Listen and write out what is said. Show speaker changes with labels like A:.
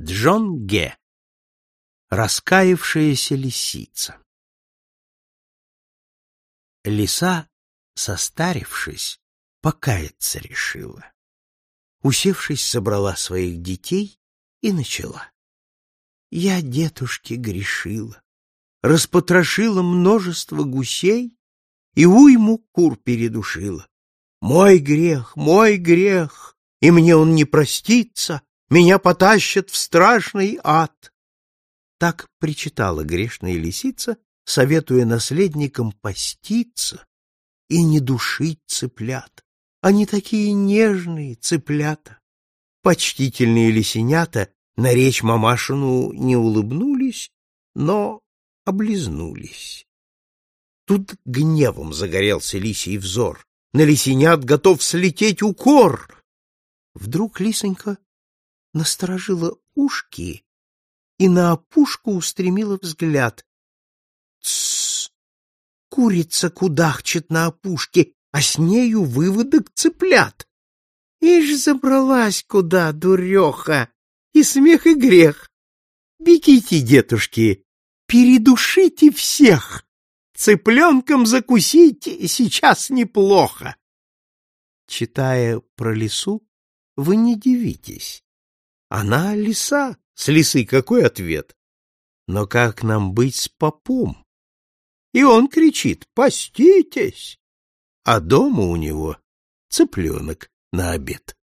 A: Джон Ге. Раскаявшаяся лисица. Лиса, состарившись, покаяться решила. Усевшись, собрала своих детей и начала. Я, детушки, грешила, распотрошила множество гусей и уйму кур передушила. Мой грех, мой грех, и мне он не простится, меня потащат в страшный ад. Так причитала грешная лисица, советуя наследникам поститься и не душить цыплят. Они такие нежные цыплята. Почтительные лисенята на речь мамашину не улыбнулись, но облизнулись. Тут гневом загорелся лисий взор. На лисенят готов слететь укор. Вдруг лисонька насторожила ушки и на опушку устремила взгляд. Тссс! Курица кудахчет на опушке, а с нею выводок цыплят. Ишь забралась куда, дуреха, и смех, и грех. Бегите, детушки, передушите всех. Цыпленком закусите, сейчас неплохо. Читая про лису, вы не дивитесь. Она лиса. С лисы какой ответ? Но как нам быть с попом? И он кричит «Поститесь!» А дома у него цыпленок на обед.